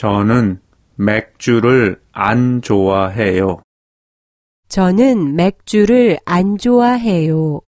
저는 맥주를 안 좋아해요. 저는 맥주를 안 좋아해요.